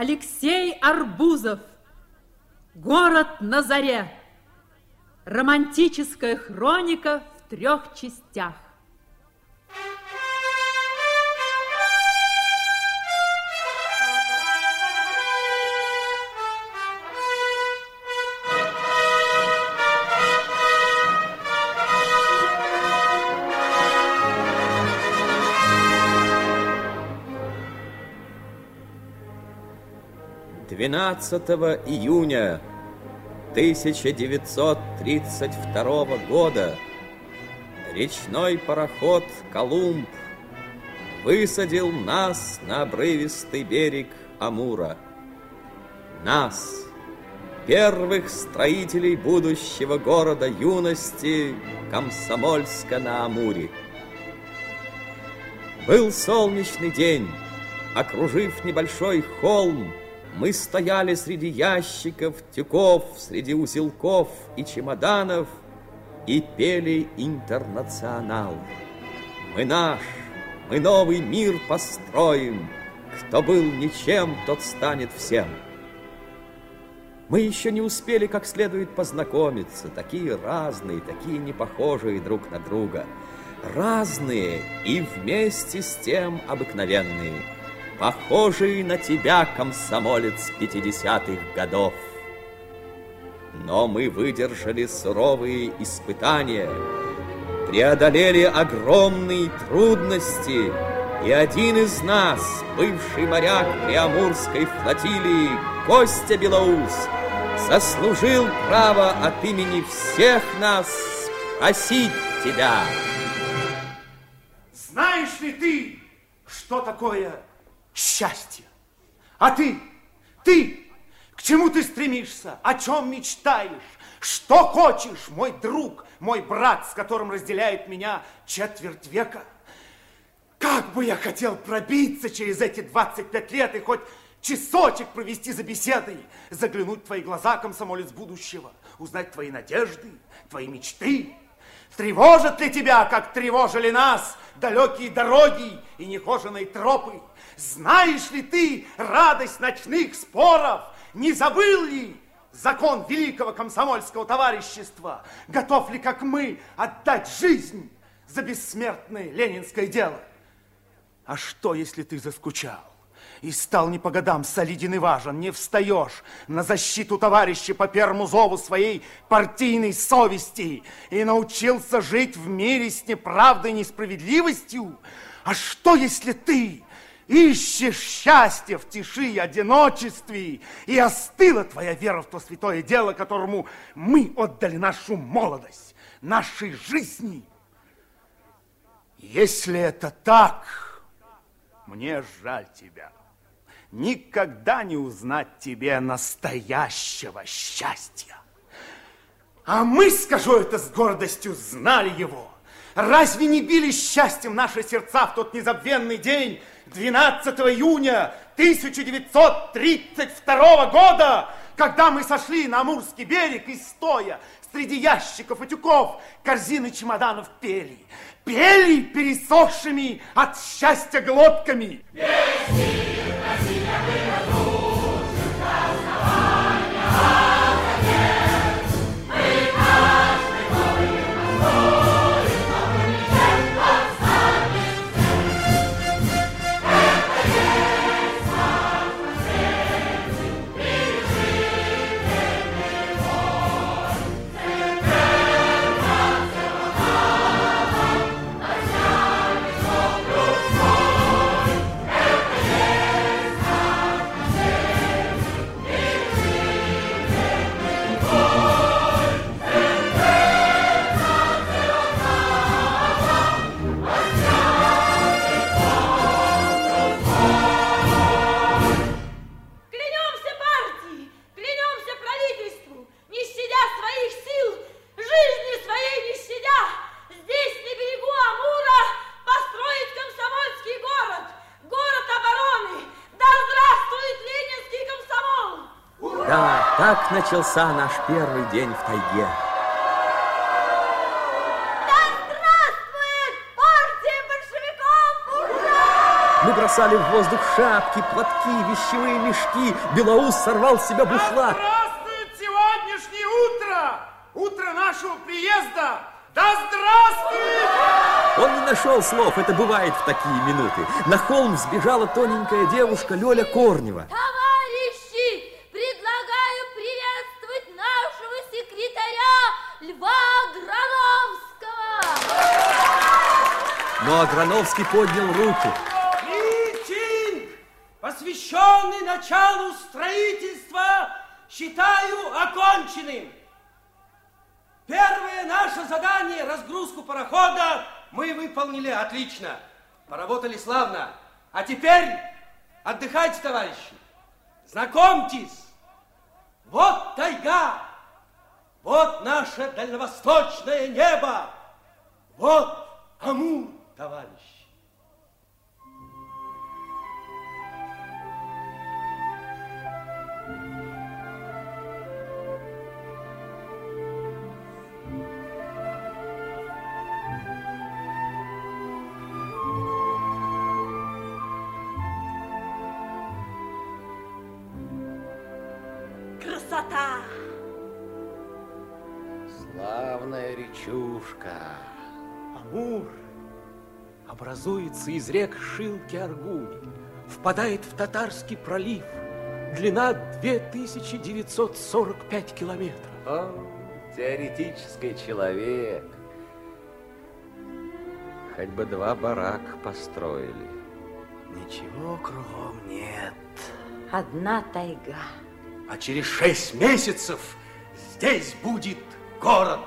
Алексей Арбузов. Город на заре. Романтическая хроника в трех частях. 12 июня 1932 года речной пароход «Колумб» высадил нас на обрывистый берег Амура. Нас, первых строителей будущего города юности Комсомольска на Амуре. Был солнечный день, окружив небольшой холм, мы стояли среди ящиков, тюков, среди узелков и чемоданов и пели «Интернационал». Мы наш, мы новый мир построим, кто был ничем, тот станет всем. Мы еще не успели как следует познакомиться, такие разные, такие непохожие друг на друга, разные и вместе с тем обыкновенные – похожий на тебя, комсомолец пятидесятых годов. Но мы выдержали суровые испытания, преодолели огромные трудности, и один из нас, бывший моряк Приамурской флотилии, Костя Белоус, заслужил право от имени всех нас спросить тебя. Знаешь ли ты, что такое счастье. А ты, ты, к чему ты стремишься? О чем мечтаешь? Что хочешь, мой друг, мой брат, с которым разделяет меня четверть века? Как бы я хотел пробиться через эти 25 лет и хоть часочек провести за беседой, заглянуть в твои глаза, комсомолец будущего, узнать твои надежды, твои мечты. Тревожат ли тебя, как тревожили нас, далекие дороги и нехоженные тропы? Знаешь ли ты радость ночных споров? Не забыл ли закон великого комсомольского товарищества? Готов ли, как мы, отдать жизнь за бессмертное ленинское дело? А что, если ты заскучал? и стал не по годам солиден и важен, не встаешь на защиту товарища по первому зову своей партийной совести и научился жить в мире с неправдой и несправедливостью? А что, если ты ищешь счастье в тиши и одиночестве, и остыла твоя вера в то святое дело, которому мы отдали нашу молодость, нашей жизни. Если это так, мне жаль тебя. Никогда не узнать тебе настоящего счастья. А мы, скажу это с гордостью, знали его. Разве не били счастьем наши сердца в тот незабвенный день, 12 июня 1932 года, когда мы сошли на Амурский берег и стоя среди ящиков и тюков корзины чемоданов пели. Пели пересохшими от счастья глотками. Песни! Начался наш первый день в тайге. Да здравствует партия большевиков! Ура! Мы бросали в воздух шапки, платки, вещевые мешки. Белоус сорвал с себя бушлат. Да здравствует сегодняшнее утро! Утро нашего приезда! Да здравствует! Он не нашел слов, это бывает в такие минуты. На холм сбежала тоненькая девушка Лёля Корнева. Товарищи, Но Аграновский поднял руку. Митинг, посвященный началу строительства, считаю оконченным. Первое наше задание, разгрузку парохода, мы выполнили отлично. Поработали славно. А теперь отдыхайте, товарищи. Знакомьтесь. Вот тайга. Вот наше дальневосточное небо. Вот Амур, товарищи. Красота! Славная речушка. Амур образуется из рек Шилки-Аргуни, впадает в Татарский пролив, длина 2945 километров. О, теоретический человек. Хоть бы два барака построили. Ничего кругом нет. Одна тайга. А через шесть месяцев здесь будет город.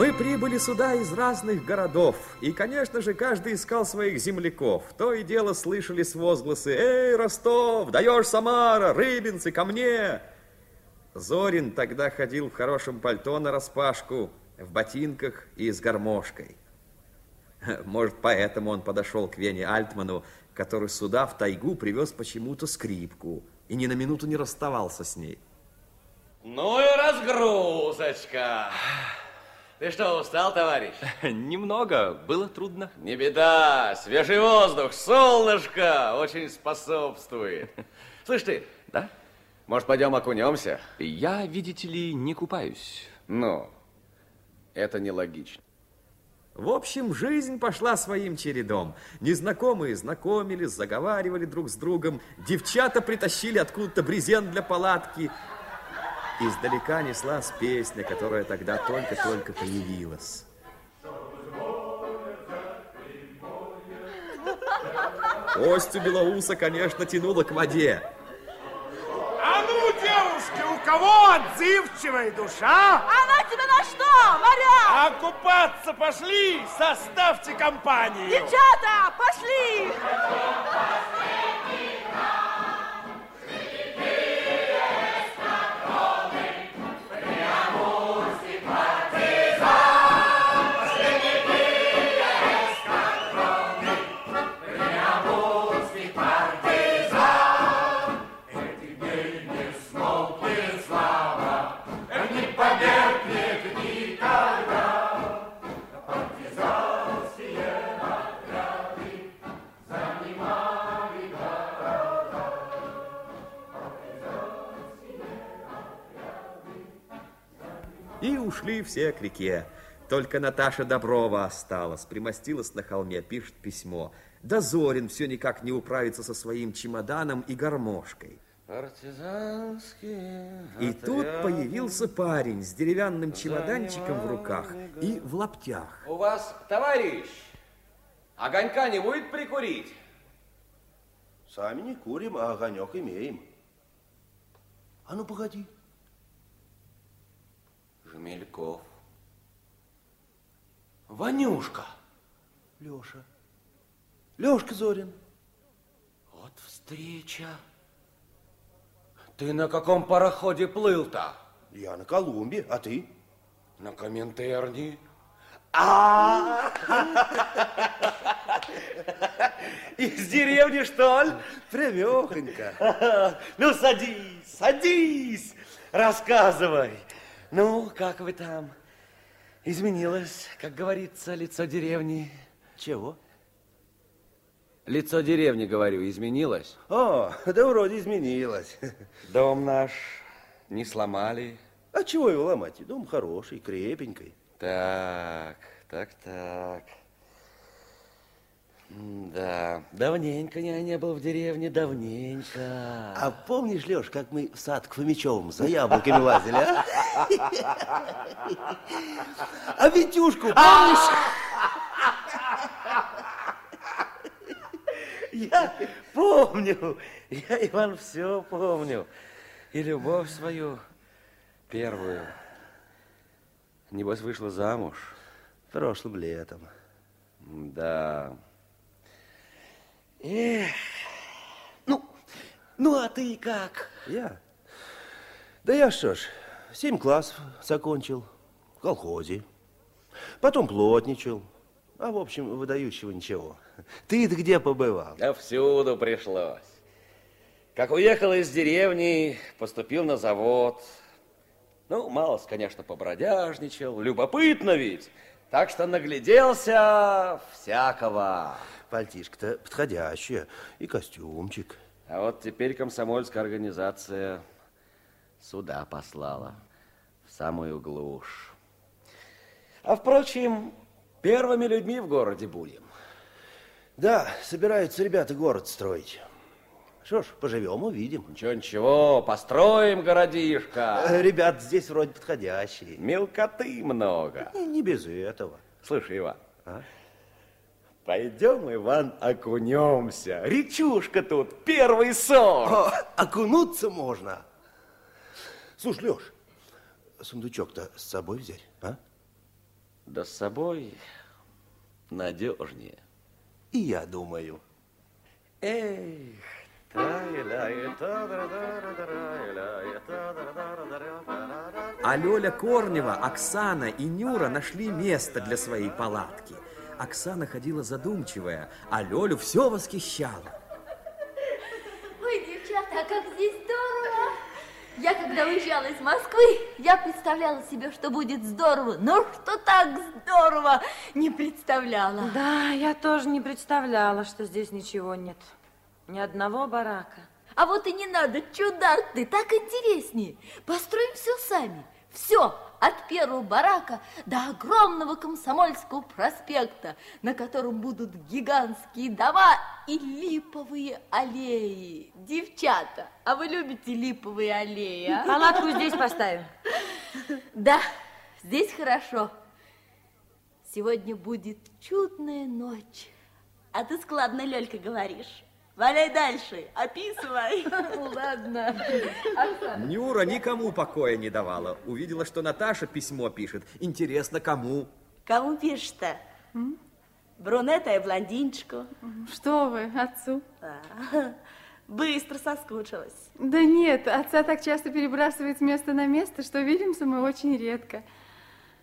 Мы прибыли сюда из разных городов, и, конечно же, каждый искал своих земляков. То и дело слышались возгласы «Эй, Ростов, даешь Самара, рыбинцы, ко мне!» Зорин тогда ходил в хорошем пальто на распашку, в ботинках и с гармошкой. Может, поэтому он подошел к Вене Альтману, который сюда, в тайгу, привез почему-то скрипку и ни на минуту не расставался с ней. Ну и разгрузочка. Ты что, устал, товарищ? Немного, было трудно. Не беда, свежий воздух, солнышко очень способствует. Слышь ты, Да? может, пойдем окунемся? Я, видите ли, не купаюсь. Ну, это нелогично. В общем, жизнь пошла своим чередом. Незнакомые знакомились, заговаривали друг с другом. Девчата притащили откуда-то брезент для палатки. Издалека неслась песня, которая тогда только-только появилась. Костю Белоуса, конечно, тянуло к воде. А ну, девушки, у кого отзывчивая душа? Она тебе на что, моряк? А купаться пошли, составьте компанию. Девчата, пошли! И ушли все к реке. Только Наташа Доброва осталась, примостилась на холме, пишет письмо. Да Зорин все никак не управится со своим чемоданом и гармошкой. Партизанские И тут появился парень с деревянным чемоданчиком в руках и в лаптях. У вас, товарищ, огонька не будет прикурить? Сами не курим, а огонек имеем. А ну, погоди. Жмельков. Ванюшка. Леша. Лешка Зорин. Вот Вот встреча. Ты на каком пароходе плыл-то? Я на Колумбе, а ты? На Коминтерне. А, из деревни, что ли? Прямехонько. Ну, садись, садись, рассказывай. Ну, как вы там? Изменилось, как говорится, лицо деревни. Чего? Лицо деревни, говорю, изменилось. О, да вроде изменилось. Дом наш не сломали. А чего его ломать? Дом хороший, крепенький. Так, так, так. Да, давненько я не был в деревне, давненько. А помнишь, Леш, как мы в сад к Фомичевым за яблоками лазили, а? А Витюшку, помнишь? Я помню, я, Иван, все помню. И любовь свою первую. Небось, вышла замуж. Прошлым летом. Да. Эх. Ну, ну а ты как? Я? Да я что ж, семь классов закончил в колхозе. Потом плотничал. А, в общем, выдающего ничего. Ты-то где побывал? Да всюду пришлось. Как уехал из деревни, поступил на завод. Ну, малость, конечно, побродяжничал. Любопытно ведь. Так что нагляделся всякого. Пальтишко-то подходящее. И костюмчик. А вот теперь комсомольская организация сюда послала. В самую глушь. А, впрочем, первыми людьми в городе будем. Да, собираются ребята город строить. Что ж, поживем, увидим. Ничего, ничего, построим городишко. Э, Ребят здесь вроде подходящие. Мелкоты много. Не, не без этого. Слушай, Иван, А? Пойдем, Иван, окунемся. Речушка тут, первый сорт. О, окунуться можно. Слушай, Леш, сундучок-то с собой взять, а? Да с собой надежнее. И я думаю. Эх, А Лёля Корнева, Оксана и Нюра нашли место для своей палатки. Оксана ходила задумчивая, а Лёлю все восхищало. Ой, девчата, а как здесь здорово! Я когда уезжала из Москвы, я представляла себе, что будет здорово. Но что так здорово, не представляла. Да, я тоже не представляла, что здесь ничего нет. Ни одного барака. А вот и не надо, чудак ты, так интереснее. Построим все сами. Все, от первого барака до огромного комсомольского проспекта, на котором будут гигантские дома и липовые аллеи. Девчата, а вы любите липовые аллеи, а? Палатку здесь поставим. Да, здесь хорошо. Сегодня будет чудная ночь. А ты складно, Лёлька, говоришь. Валяй дальше, описывай. Ладно. Нюра никому покоя не давала. Увидела, что Наташа письмо пишет. Интересно, кому? Кому пишешь-то? Брюнета и блондинчику. Что вы, отцу? А, Быстро соскучилась. Да нет, отца так часто перебрасывает с места на место, что видимся мы очень редко.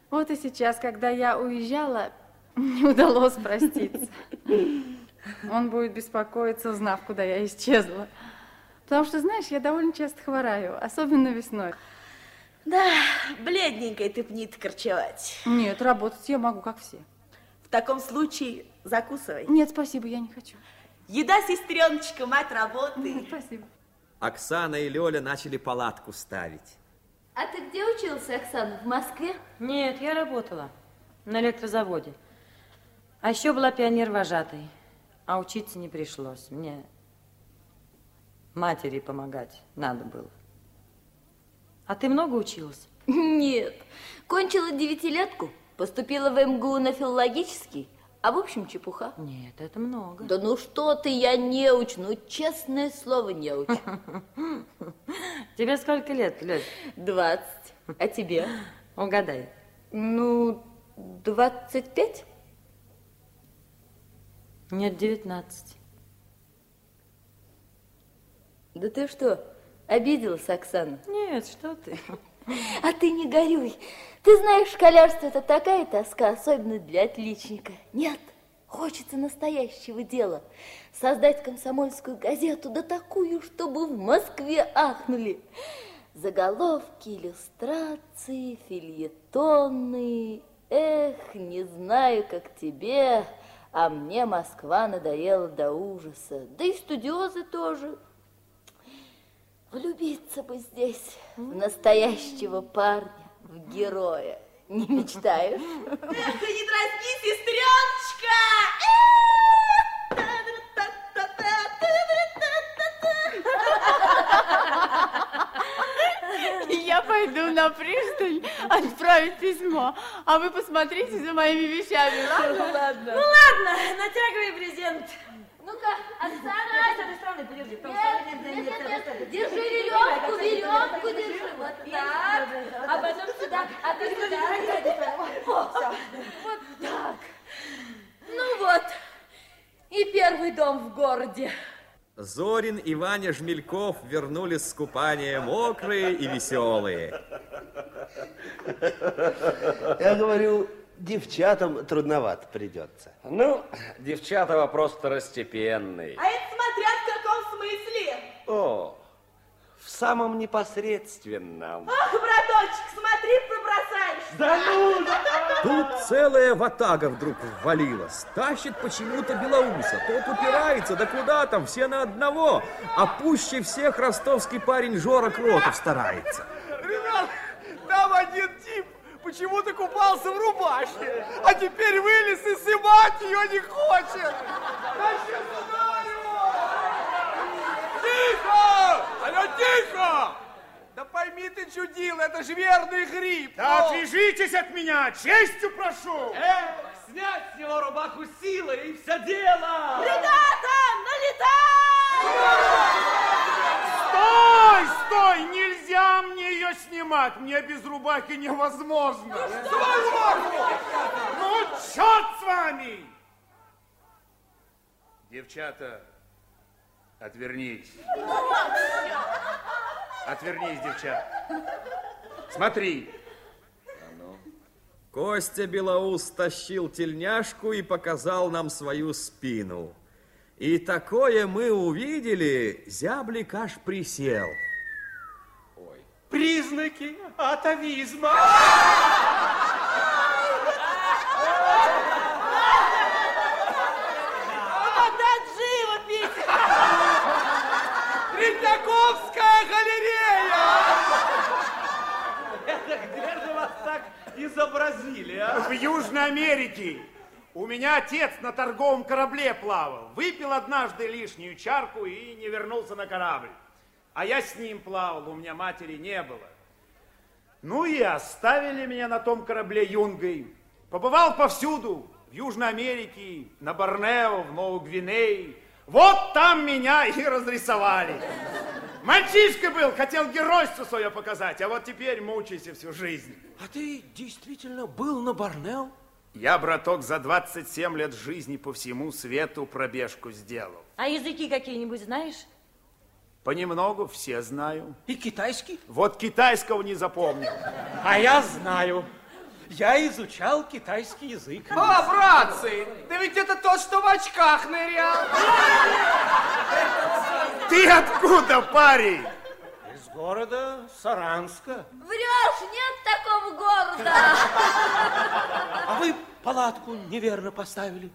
Вот и сейчас, когда я уезжала, не удалось проститься. Он будет беспокоиться, узнав, куда я исчезла. Потому что, знаешь, я довольно часто хвораю, особенно весной. Да, бледненькой ты б корчевать. Нет, работать я могу, как все. В таком случае закусывай. Нет, спасибо, я не хочу. Еда, сестреночка, мать работы. Спасибо. Оксана и Лёля начали палатку ставить. А ты где учился, Оксана? В Москве? Нет, я работала на электрозаводе. А еще была пионер-вожатой. А учиться не пришлось. Мне матери помогать надо было. А ты много училась? Нет. Кончила девятилетку, поступила в МГУ на филологический, а в общем чепуха. Нет, это много. Да ну что ты, я не учу, ну честное слово не учу. Тебе сколько лет, Лёль? Двадцать. А тебе? Угадай. Ну, двадцать пять? Нет, девятнадцать. Да ты что, обиделась, Оксана? Нет, что ты. А ты не горюй. Ты знаешь, школярство это такая тоска, особенно для отличника. Нет, хочется настоящего дела. Создать комсомольскую газету, да такую, чтобы в Москве ахнули. Заголовки, иллюстрации, фильетоны. Эх, не знаю, как тебе, а мне Москва надоела до ужаса. Да и студиозы тоже. Влюбиться бы здесь в настоящего парня, в героя. Не мечтаешь? Эх, не дразни, сестреночка! Я пойду на пристань отправить письмо, а вы посмотрите за моими вещами, ладно? Ладно. Ну ладно, натягивай брезент. Ну-ка, Оксана, с этой стороны, подержи. Нет, нет, нет, нет. Держи веревку, веревку держи. Вот так. А потом сюда, а ты сюда. Вот так. Ну вот, и первый дом в городе. Зорин и Ваня Жмельков вернулись с купания мокрые и веселые. Я говорю, девчатам трудновато придется. Ну, девчата вопрос второстепенный. А это смотря в каком смысле. О, в самом непосредственном. Ах, браточек, смотри, пробросаешь. Да ну! Тут целая ватага вдруг ввалилась. Тащит почему-то Белоуса. Тот упирается, да куда там, все на одного. А пуще всех ростовский парень Жора Кротов старается. Ребят, там один тип почему-то купался в рубашке, а теперь вылез и снимать ее не хочет. Тащи сюда его! Тихо! Алло, тихо! Пойми ты, чудил, это ж верный гриб. Да О! отвяжитесь от меня, честью прошу. Эх, снять с него рубаху силой и все дело. Ребята, налетай! Стой, стой, нельзя мне ее снимать, мне без рубахи невозможно. Ну, черт с вами! Девчата, отвернись. Отвернись, девчата. Смотри. Костя Белоус тащил тельняшку и показал нам свою спину. И такое мы увидели, зяблик аж присел. Признаки атовизма. Подать живопись! Третьяковская галерея! Это где же вас так изобразили, а? В Южной Америке. У меня отец на торговом корабле плавал. Выпил однажды лишнюю чарку и не вернулся на корабль. А я с ним плавал, у меня матери не было. Ну и оставили меня на том корабле юнгой. Побывал повсюду, в Южной Америке, на Борнео, в Новой Гвинее. Вот там меня и разрисовали. Мальчишка был, хотел геройство свое показать, а вот теперь мучайся всю жизнь. А ты действительно был на Борнео? Я, браток, за 27 лет жизни по всему свету пробежку сделал. А языки какие-нибудь знаешь? Понемногу все знаю. И китайский? Вот китайского не запомнил. А я знаю. Я изучал китайский язык. О, братцы, да ведь это тот, что в очках нырял. Ты откуда, парень? Из города Саранска. Врешь, нет такого города. А вы палатку неверно поставили.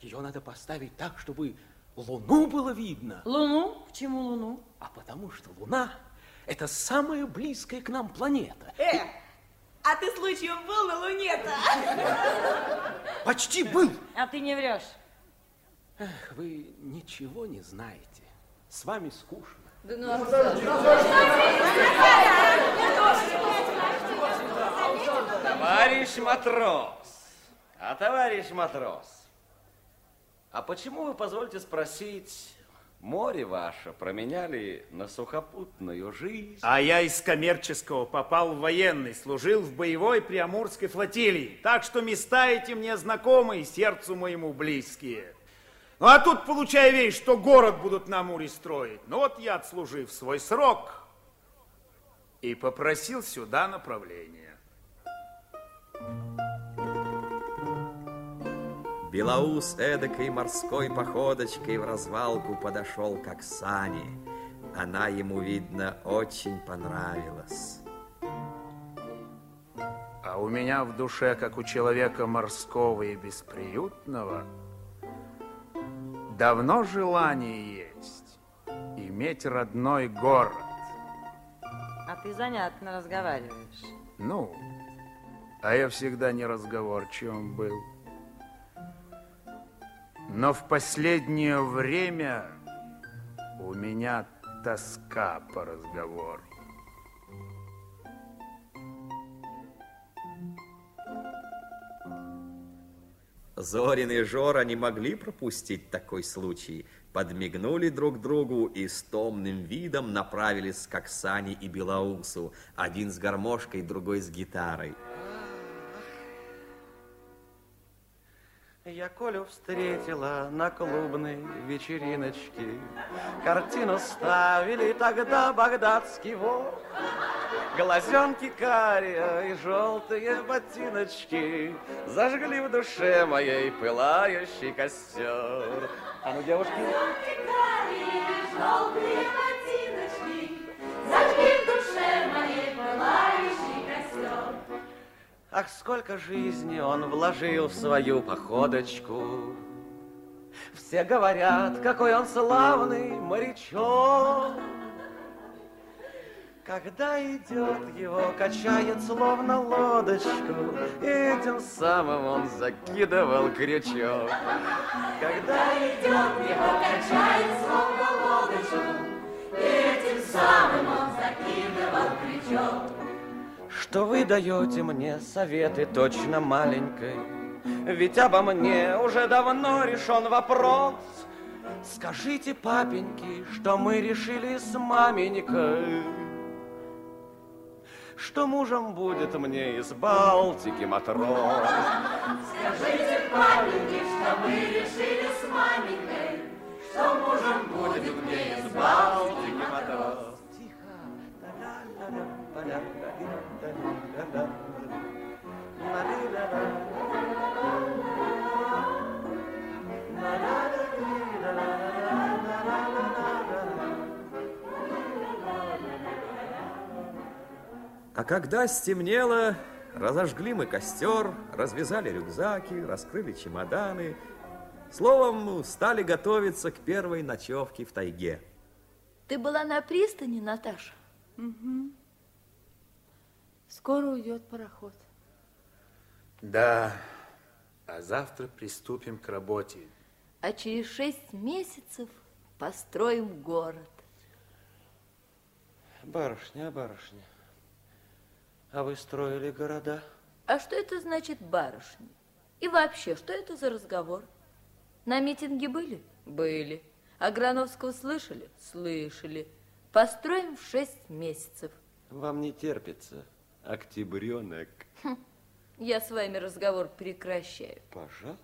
Ее надо поставить так, чтобы луну было видно. Луну? Почему луну? А потому что луна – это самая близкая к нам планета. Э, а ты случаем был на Луне-то? Почти был. А ты не врешь. Эх, вы ничего не знаете. С вами скучно. Да ну, Товарищ матрос, а товарищ матрос, а почему вы, позвольте спросить, море ваше променяли на сухопутную жизнь? А я из коммерческого попал в военный, служил в боевой Приамурской флотилии. Так что места эти мне знакомы и сердцу моему близкие. Ну, а тут получая вещь, что город будут на Амуре строить. Ну, вот я, отслужив свой срок, и попросил сюда направление. Белоус эдакой морской походочкой в развалку подошел к Оксане. Она ему, видно, очень понравилась. А у меня в душе, как у человека морского и бесприютного, давно желание есть иметь родной город. А ты занятно разговариваешь. Ну, а я всегда неразговорчивым был. Но в последнее время у меня тоска по разговору. Зорин и Жора не могли пропустить такой случай. Подмигнули друг другу и с томным видом направились к Оксане и Белоусу. Один с гармошкой, другой с гитарой. Я Колю встретила на клубной вечериночке. Картину ставили тогда багдадский вор. Глазенки карие и желтые ботиночки Зажгли в душе моей пылающий костер. А ну, девушки. желтые ботиночки, зажги в душе моей пылающий костер. Ах, сколько жизни он вложил в свою походочку. Все говорят, какой он славный морячок. Когда идет, его качает словно лодочку, и тем самым он закидывал крючок. Когда идет, его качает словно лодочку, и этим самым он закидывал крючок. Что вы даете мне советы точно маленькой, ведь обо мне уже давно решен вопрос. Скажите, папеньки, что мы решили с маменькой, что мужем будет мне из Балтики матрос. Скажите, папеньки, что мы решили с маменькой, что мужем будет мне из Балтики матрос. А когда стемнело, разожгли мы костер, развязали рюкзаки, раскрыли чемоданы. Словом, стали готовиться к первой ночевке в тайге. Ты была на пристани, Наташа? Угу. Скоро уйдет пароход. Да, а завтра приступим к работе. А через шесть месяцев построим город. Барышня, барышня, а вы строили города? А что это значит барышня? И вообще, что это за разговор? На митинге были? Были. А Грановского слышали? Слышали. Построим в шесть месяцев. Вам не терпится, октябренок. Хм. Я с вами разговор прекращаю. Пожалуйста.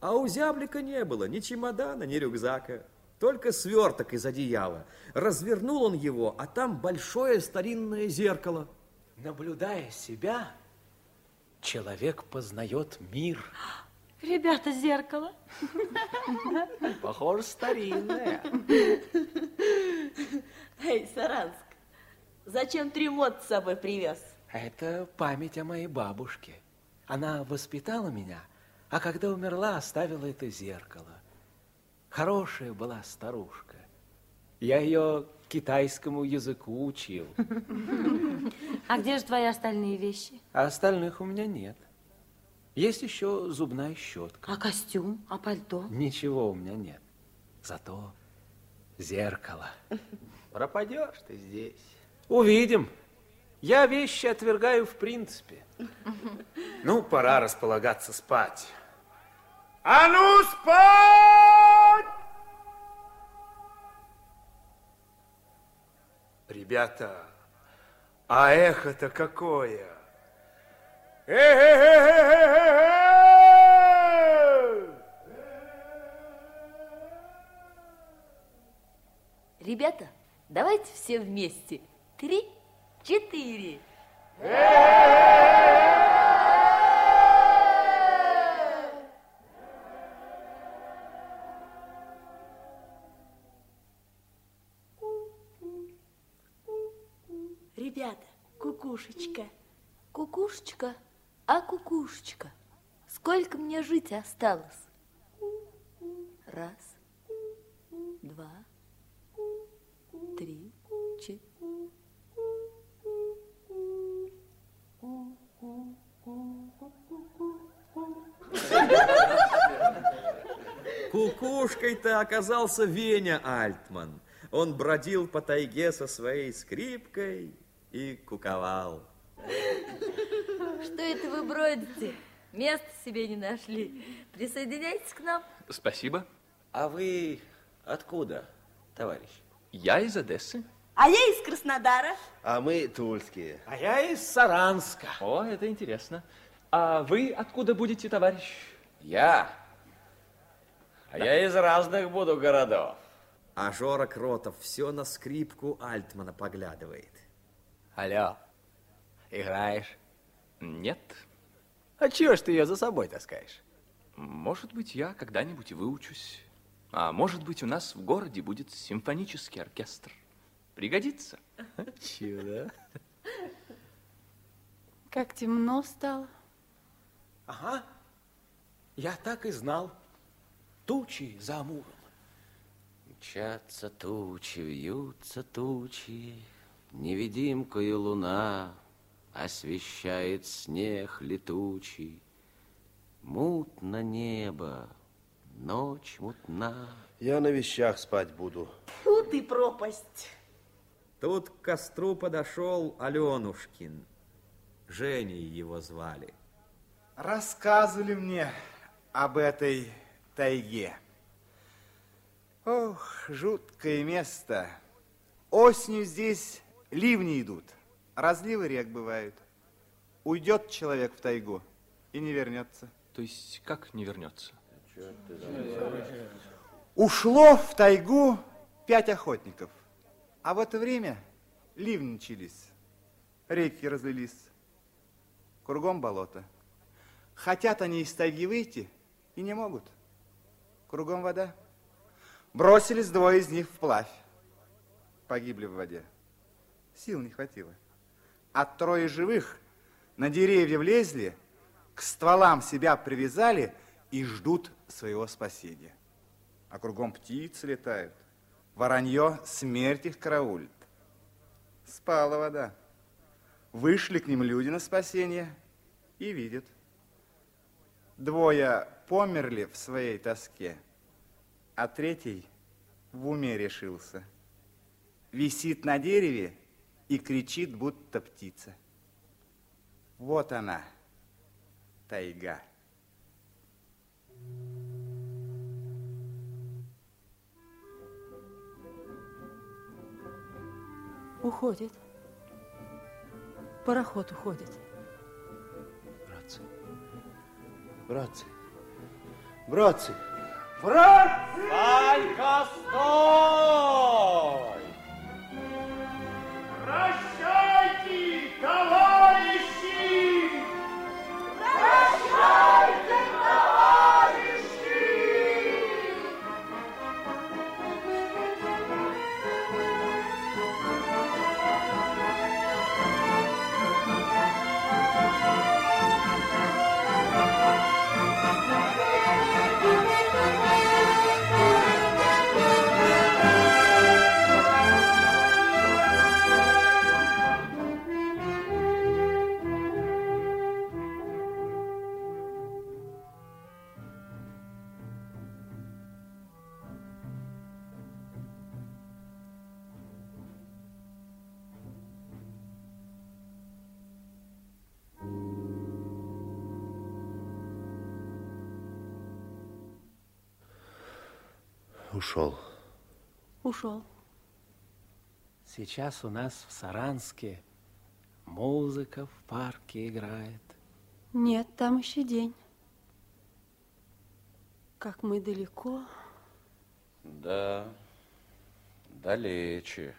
А у зяблика не было ни чемодана, ни рюкзака. Только сверток из одеяла. Развернул он его, а там большое старинное зеркало. Наблюдая себя, человек познает мир. Ребята, зеркало. Похоже, старинное. Эй, Саранск, зачем тремот с собой привез? Это память о моей бабушке. Она воспитала меня, а когда умерла, оставила это зеркало. Хорошая была старушка. Я ее китайскому языку учил. А где же твои остальные вещи? А остальных у меня нет. Есть еще зубная щетка. А костюм? А пальто? Ничего у меня нет. Зато зеркало. Пропадешь ты здесь. Увидим. Я вещи отвергаю в принципе. Ну, пора располагаться спать. А ну, спать! Ребята, а эхо-то какое? Ребята, давайте все вместе. Три, четыре. Кукушечка. Кукушечка, а кукушечка, сколько мне жить осталось? Раз, два, три, четыре. Кукушкой-то оказался Веня Альтман. Он бродил по тайге со своей скрипкой и куковал. Что это вы бродите? Места себе не нашли. Присоединяйтесь к нам. Спасибо. А вы откуда, товарищ? Я из Одессы. А я из Краснодара. А мы тульские. А я из Саранска. О, это интересно. А вы откуда будете, товарищ? Я? А я из разных буду городов. А Жора Кротов все на скрипку Альтмана поглядывает. Алло, играешь? Нет. А чего ж ты ее за собой таскаешь? Может быть, я когда-нибудь и выучусь. А может быть, у нас в городе будет симфонический оркестр. Пригодится. Чудо. Как темно стало. Ага, я так и знал. Тучи за Амуром. Мчатся тучи, вьются тучи, Невидимкою луна Освещает снег летучий. Мутно небо, ночь мутна. Я на вещах спать буду. Фу ты пропасть. Тут к костру подошел Аленушкин. Женей его звали. Рассказывали мне об этой тайге. Ох, жуткое место. Осенью здесь ливни идут, разливы рек бывают. Уйдет человек в тайгу и не вернется. То есть как не вернется? Ушло в тайгу пять охотников, а в это время ливни начались, реки разлились, кругом болото. Хотят они из тайги выйти и не могут. Кругом вода. Бросились двое из них вплавь. Погибли в воде. Сил не хватило. А трое живых на деревья влезли, к стволам себя привязали и ждут своего спасения. А кругом птицы летают. Воронье смерть их караулит. Спала вода. Вышли к ним люди на спасение и видят. Двое померли в своей тоске, а третий в уме решился. Висит на дереве и кричит, будто птица. Вот она, тайга. Уходит. Пароход уходит. Братцы, братцы, братцы. Братцы! Ванька, стой! Christ! Сейчас у нас в Саранске музыка в парке играет. Нет, там еще день. Как мы далеко. Да, Далече.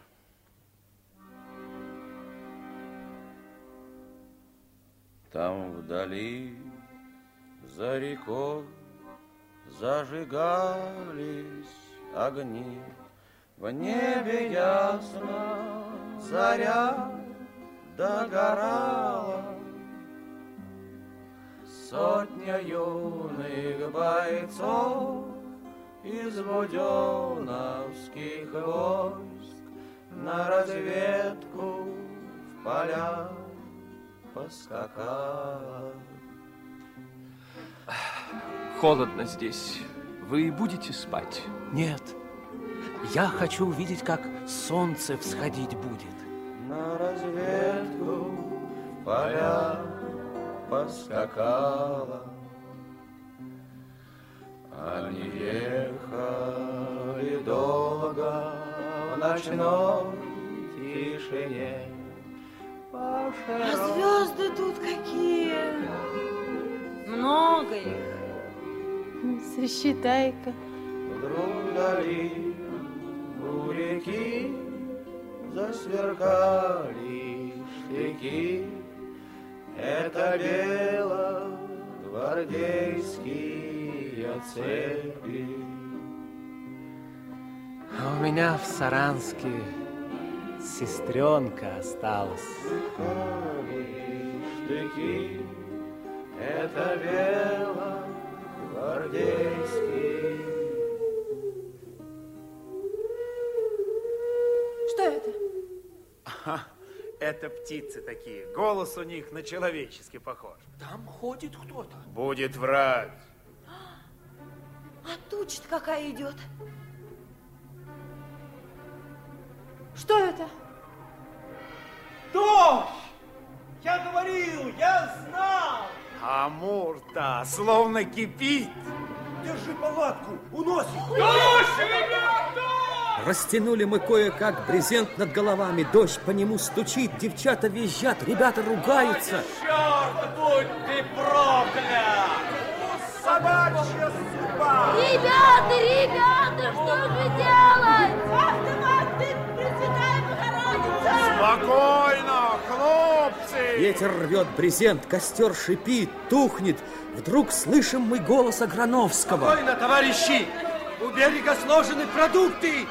Там вдали, за рекой, зажигались огни. В небе ясно заря догорала. Сотня юных бойцов из буденовских войск на разведку в поля поскакала. Холодно здесь. Вы будете спать? Нет. Я хочу увидеть, как солнце всходить будет. На разведку поля поскакала. Они ехали долго в ночной тишине. А звезды тут какие? Много их. Сосчитай-ка. Вдруг вдали у реки засверкали штыки. Это бело гвардейские цепи. А у меня в Саранске сестренка осталась. Штыки, это бело Это птицы такие. Голос у них на человеческий похож. Там ходит кто-то. Будет врать. А туча какая идет? Что это? Дождь! Я говорил, я знал! Амур-то словно кипит. Держи палатку, уносит! Растянули мы кое-как брезент над головами, дождь по нему стучит, девчата визжат, ребята ругаются. Черт, будь ты проклят! Собачья судьба! Ребята, ребята, что же делать? Ах ты, мать ты, Пресвятая Богородица! Спокойно, хлопцы! Ветер рвет брезент, костер шипит, тухнет. Вдруг слышим мы голос Аграновского. Спокойно, товарищи! У берега сложены продукты!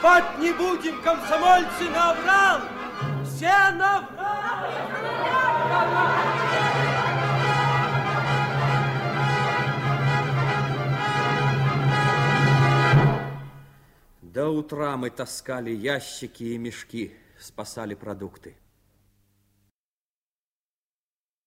Спать не будем, комсомольцы, на Аврал! Все на Аврал! До утра мы таскали ящики и мешки, спасали продукты.